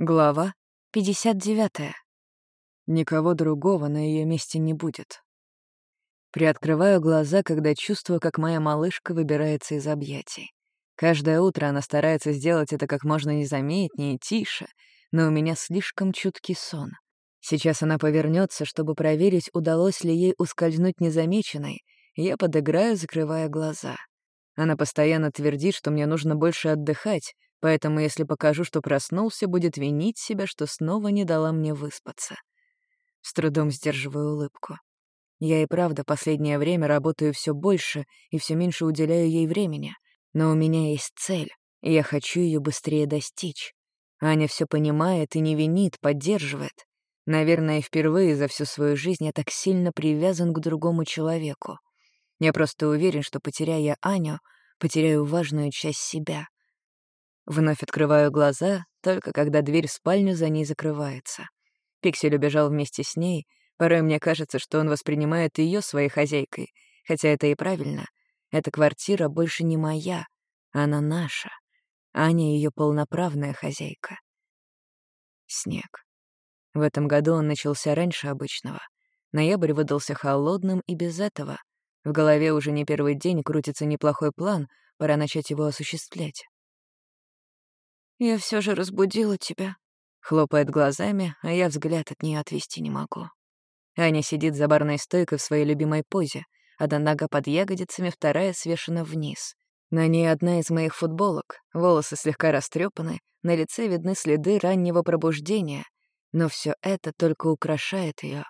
Глава 59. Никого другого на ее месте не будет. Приоткрываю глаза, когда чувствую, как моя малышка выбирается из объятий. Каждое утро она старается сделать это как можно незаметнее и тише, но у меня слишком чуткий сон. Сейчас она повернется, чтобы проверить, удалось ли ей ускользнуть незамеченной, я подыграю, закрывая глаза. Она постоянно твердит, что мне нужно больше отдыхать, Поэтому, если покажу, что проснулся, будет винить себя, что снова не дала мне выспаться. С трудом сдерживаю улыбку. Я и правда последнее время работаю все больше и все меньше уделяю ей времени. Но у меня есть цель, и я хочу ее быстрее достичь. Аня все понимает и не винит, поддерживает. Наверное, впервые за всю свою жизнь я так сильно привязан к другому человеку. Я просто уверен, что, потеряя Аню, потеряю важную часть себя. Вновь открываю глаза, только когда дверь в спальню за ней закрывается. Пиксель убежал вместе с ней. Порой мне кажется, что он воспринимает ее своей хозяйкой, хотя это и правильно. Эта квартира больше не моя, она наша. Аня — ее полноправная хозяйка. Снег. В этом году он начался раньше обычного. Ноябрь выдался холодным и без этого. В голове уже не первый день крутится неплохой план, пора начать его осуществлять. «Я все же разбудила тебя», — хлопает глазами, а я взгляд от нее отвести не могу. Аня сидит за барной стойкой в своей любимой позе. Одна нога под ягодицами, вторая свешена вниз. На ней одна из моих футболок, волосы слегка растрепаны, на лице видны следы раннего пробуждения, но все это только украшает ее.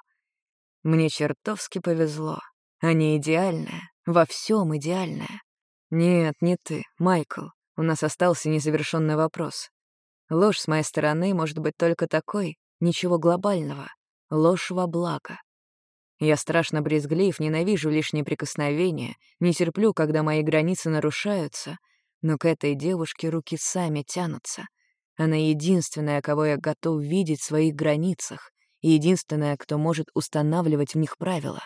Мне чертовски повезло. Аня идеальная, во всем идеальная. Нет, не ты, Майкл. У нас остался незавершенный вопрос. Ложь с моей стороны может быть только такой, ничего глобального. Ложь во благо. Я страшно брезглив, ненавижу лишние прикосновения, не терплю, когда мои границы нарушаются, но к этой девушке руки сами тянутся. Она единственная, кого я готов видеть в своих границах, и единственная, кто может устанавливать в них правила.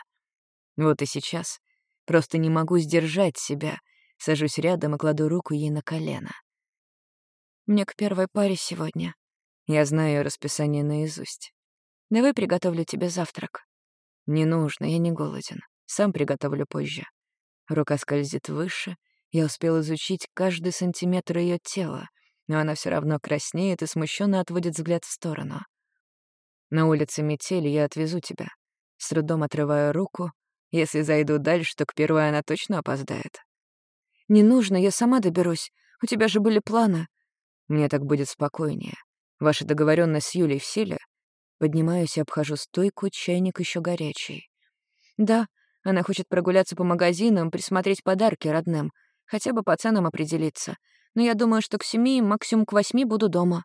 Вот и сейчас. Просто не могу сдержать себя, Сажусь рядом и кладу руку ей на колено. «Мне к первой паре сегодня. Я знаю ее расписание наизусть. Давай приготовлю тебе завтрак». «Не нужно, я не голоден. Сам приготовлю позже». Рука скользит выше. Я успел изучить каждый сантиметр ее тела, но она все равно краснеет и смущенно отводит взгляд в сторону. «На улице метели, я отвезу тебя». С трудом отрываю руку. Если зайду дальше, то к первой она точно опоздает. «Не нужно, я сама доберусь. У тебя же были планы». «Мне так будет спокойнее. Ваша договоренность с Юлей в силе?» Поднимаюсь и обхожу стойку, чайник еще горячий. «Да, она хочет прогуляться по магазинам, присмотреть подарки родным, хотя бы по ценам определиться. Но я думаю, что к семи, максимум к восьми буду дома».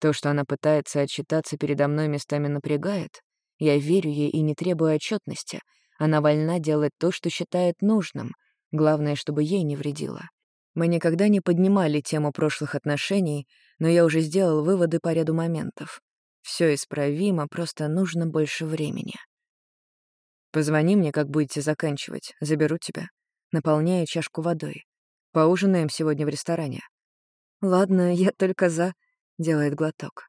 То, что она пытается отчитаться передо мной, местами напрягает. Я верю ей и не требую отчетности. Она вольна делать то, что считает нужным — Главное, чтобы ей не вредило. Мы никогда не поднимали тему прошлых отношений, но я уже сделал выводы по ряду моментов. Все исправимо, просто нужно больше времени. Позвони мне, как будете заканчивать. Заберу тебя. Наполняю чашку водой. Поужинаем сегодня в ресторане. Ладно, я только за. Делает глоток.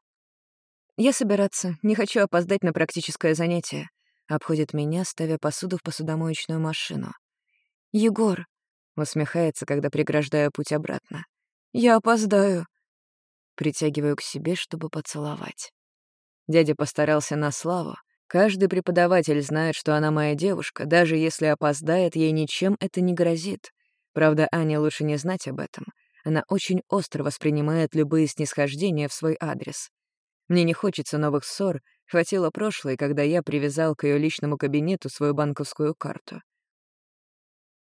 Я собираться. Не хочу опоздать на практическое занятие. Обходит меня, ставя посуду в посудомоечную машину. «Егор», — усмехается, когда преграждаю путь обратно. «Я опоздаю». Притягиваю к себе, чтобы поцеловать. Дядя постарался на славу. Каждый преподаватель знает, что она моя девушка. Даже если опоздает, ей ничем это не грозит. Правда, Ане лучше не знать об этом. Она очень остро воспринимает любые снисхождения в свой адрес. Мне не хочется новых ссор. Хватило прошлой, когда я привязал к ее личному кабинету свою банковскую карту.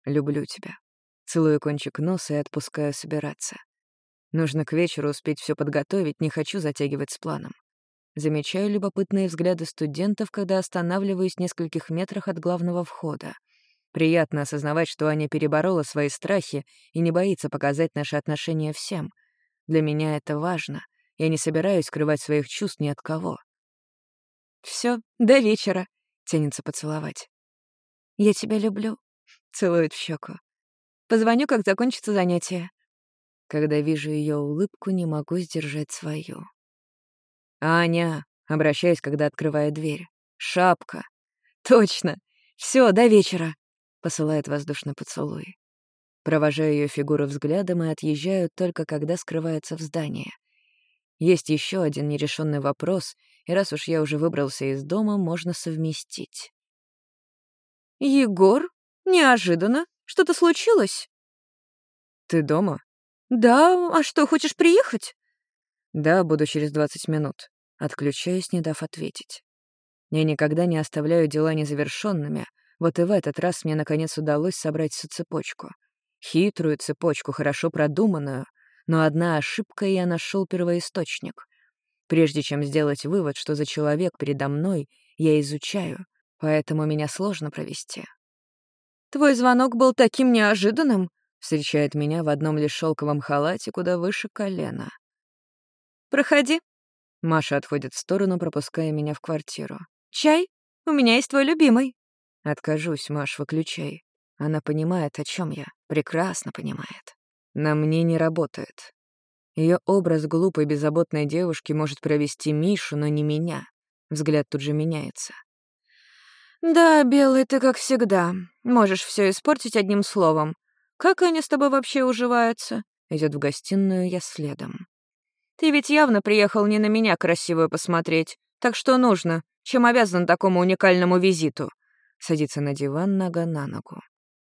Люблю тебя. Целую кончик носа и отпускаю собираться. Нужно к вечеру успеть все подготовить, не хочу затягивать с планом. Замечаю любопытные взгляды студентов, когда останавливаюсь в нескольких метрах от главного входа. Приятно осознавать, что Аня переборола свои страхи и не боится показать наши отношения всем. Для меня это важно. Я не собираюсь скрывать своих чувств ни от кого. Все, до вечера», — тянется поцеловать. «Я тебя люблю», Целует в щеку. Позвоню, как закончится занятие. Когда вижу ее улыбку, не могу сдержать свою. «Аня», — обращаюсь, когда открываю дверь. «Шапка». «Точно. Все, до вечера», — посылает воздушный поцелуй. Провожаю ее фигуру взглядом и отъезжаю только когда скрывается в здании. Есть еще один нерешенный вопрос, и раз уж я уже выбрался из дома, можно совместить. «Егор? Неожиданно. Что-то случилось?» «Ты дома?» «Да, а что, хочешь приехать?» «Да, буду через 20 минут». Отключаюсь, не дав ответить. Я никогда не оставляю дела незавершенными, вот и в этот раз мне наконец удалось собрать всю цепочку — Хитрую цепочку, хорошо продуманную, но одна ошибка, и я нашел первоисточник. Прежде чем сделать вывод, что за человек передо мной, я изучаю, поэтому меня сложно провести. «Твой звонок был таким неожиданным», — встречает меня в одном лишь шелковом халате, куда выше колена. «Проходи». Маша отходит в сторону, пропуская меня в квартиру. «Чай? У меня есть твой любимый». «Откажусь, Маш, выключай. Она понимает, о чем я, прекрасно понимает. На мне не работает. Ее образ глупой, беззаботной девушки может провести Мишу, но не меня. Взгляд тут же меняется. «Да, Белый, ты как всегда. Можешь все испортить одним словом. Как они с тобой вообще уживаются?» Идет в гостиную, я следом. «Ты ведь явно приехал не на меня красивую посмотреть. Так что нужно? Чем обязан такому уникальному визиту?» Садится на диван нога на ногу.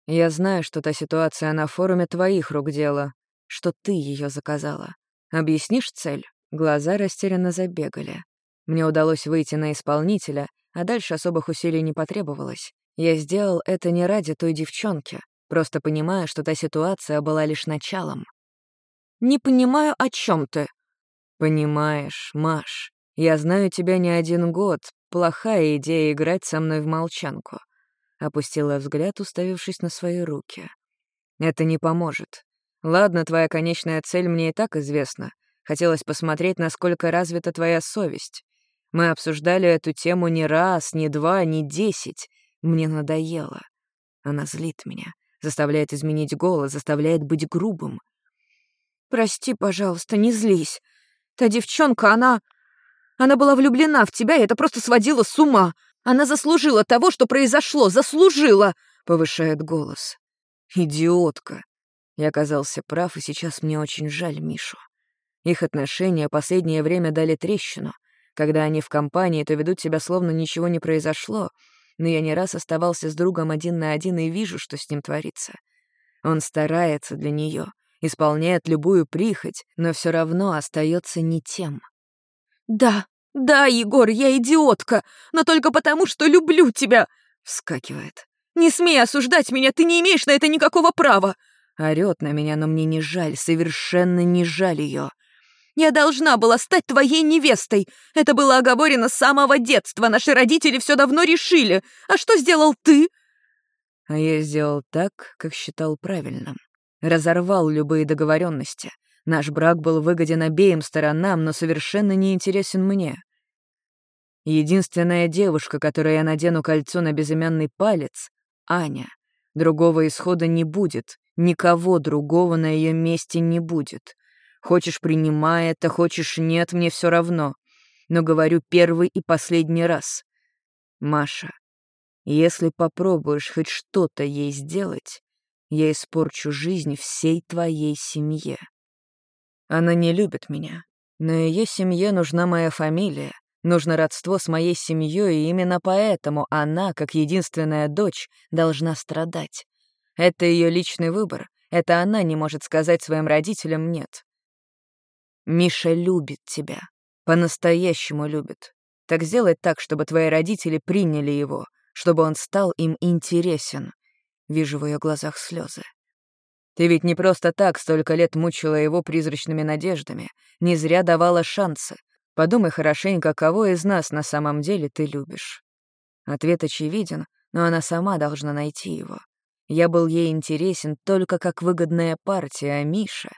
Я знаю, что та ситуация на форуме твоих рук дело, что ты ее заказала. Объяснишь цель?» Глаза растерянно забегали. Мне удалось выйти на исполнителя, а дальше особых усилий не потребовалось. Я сделал это не ради той девчонки, просто понимая, что та ситуация была лишь началом. «Не понимаю, о чем ты?» «Понимаешь, Маш, я знаю тебя не один год. Плохая идея играть со мной в молчанку. Опустила взгляд, уставившись на свои руки. «Это не поможет. Ладно, твоя конечная цель мне и так известна. Хотелось посмотреть, насколько развита твоя совесть. Мы обсуждали эту тему не раз, не два, не десять. Мне надоело. Она злит меня, заставляет изменить голос, заставляет быть грубым. «Прости, пожалуйста, не злись. Та девчонка, она... Она была влюблена в тебя, и это просто сводило с ума. Она заслужила того, что произошло, заслужила!» — повышает голос. «Идиотка!» Я оказался прав, и сейчас мне очень жаль Мишу. Их отношения последнее время дали трещину. Когда они в компании, то ведут себя словно ничего не произошло, но я не раз оставался с другом один на один и вижу, что с ним творится. Он старается для нее, исполняет любую прихоть, но все равно остается не тем. «Да, «Да, Егор, я идиотка, но только потому, что люблю тебя!» Вскакивает. «Не смей осуждать меня, ты не имеешь на это никакого права!» Орёт на меня, но мне не жаль, совершенно не жаль ее. «Я должна была стать твоей невестой. Это было оговорено с самого детства. Наши родители все давно решили. А что сделал ты?» А я сделал так, как считал правильным. Разорвал любые договоренности. Наш брак был выгоден обеим сторонам, но совершенно не интересен мне. Единственная девушка, которой я надену кольцо на безымянный палец — Аня. Другого исхода не будет, никого другого на ее месте не будет. Хочешь — принимай это, хочешь — нет, мне все равно. Но говорю первый и последний раз. Маша, если попробуешь хоть что-то ей сделать, я испорчу жизнь всей твоей семье. Она не любит меня, но ее семье нужна моя фамилия, нужно родство с моей семьей, и именно поэтому она, как единственная дочь, должна страдать. Это ее личный выбор, это она не может сказать своим родителям «нет». Миша любит тебя, по-настоящему любит. Так сделай так, чтобы твои родители приняли его, чтобы он стал им интересен. Вижу в ее глазах слезы. Ты ведь не просто так столько лет мучила его призрачными надеждами, не зря давала шансы. Подумай хорошенько, кого из нас на самом деле ты любишь. Ответ очевиден, но она сама должна найти его. Я был ей интересен только как выгодная партия, а Миша...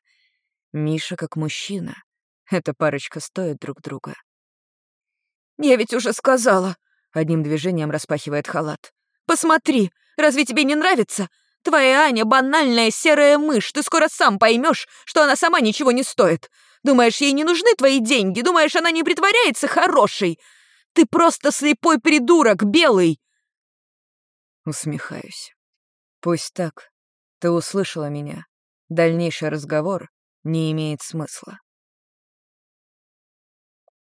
Миша как мужчина. Эта парочка стоит друг друга. «Я ведь уже сказала», — одним движением распахивает халат. «Посмотри, разве тебе не нравится? Твоя Аня — банальная серая мышь, ты скоро сам поймешь, что она сама ничего не стоит. Думаешь, ей не нужны твои деньги? Думаешь, она не притворяется хорошей? Ты просто слепой придурок, белый!» Усмехаюсь. «Пусть так. Ты услышала меня. Дальнейший разговор не имеет смысла».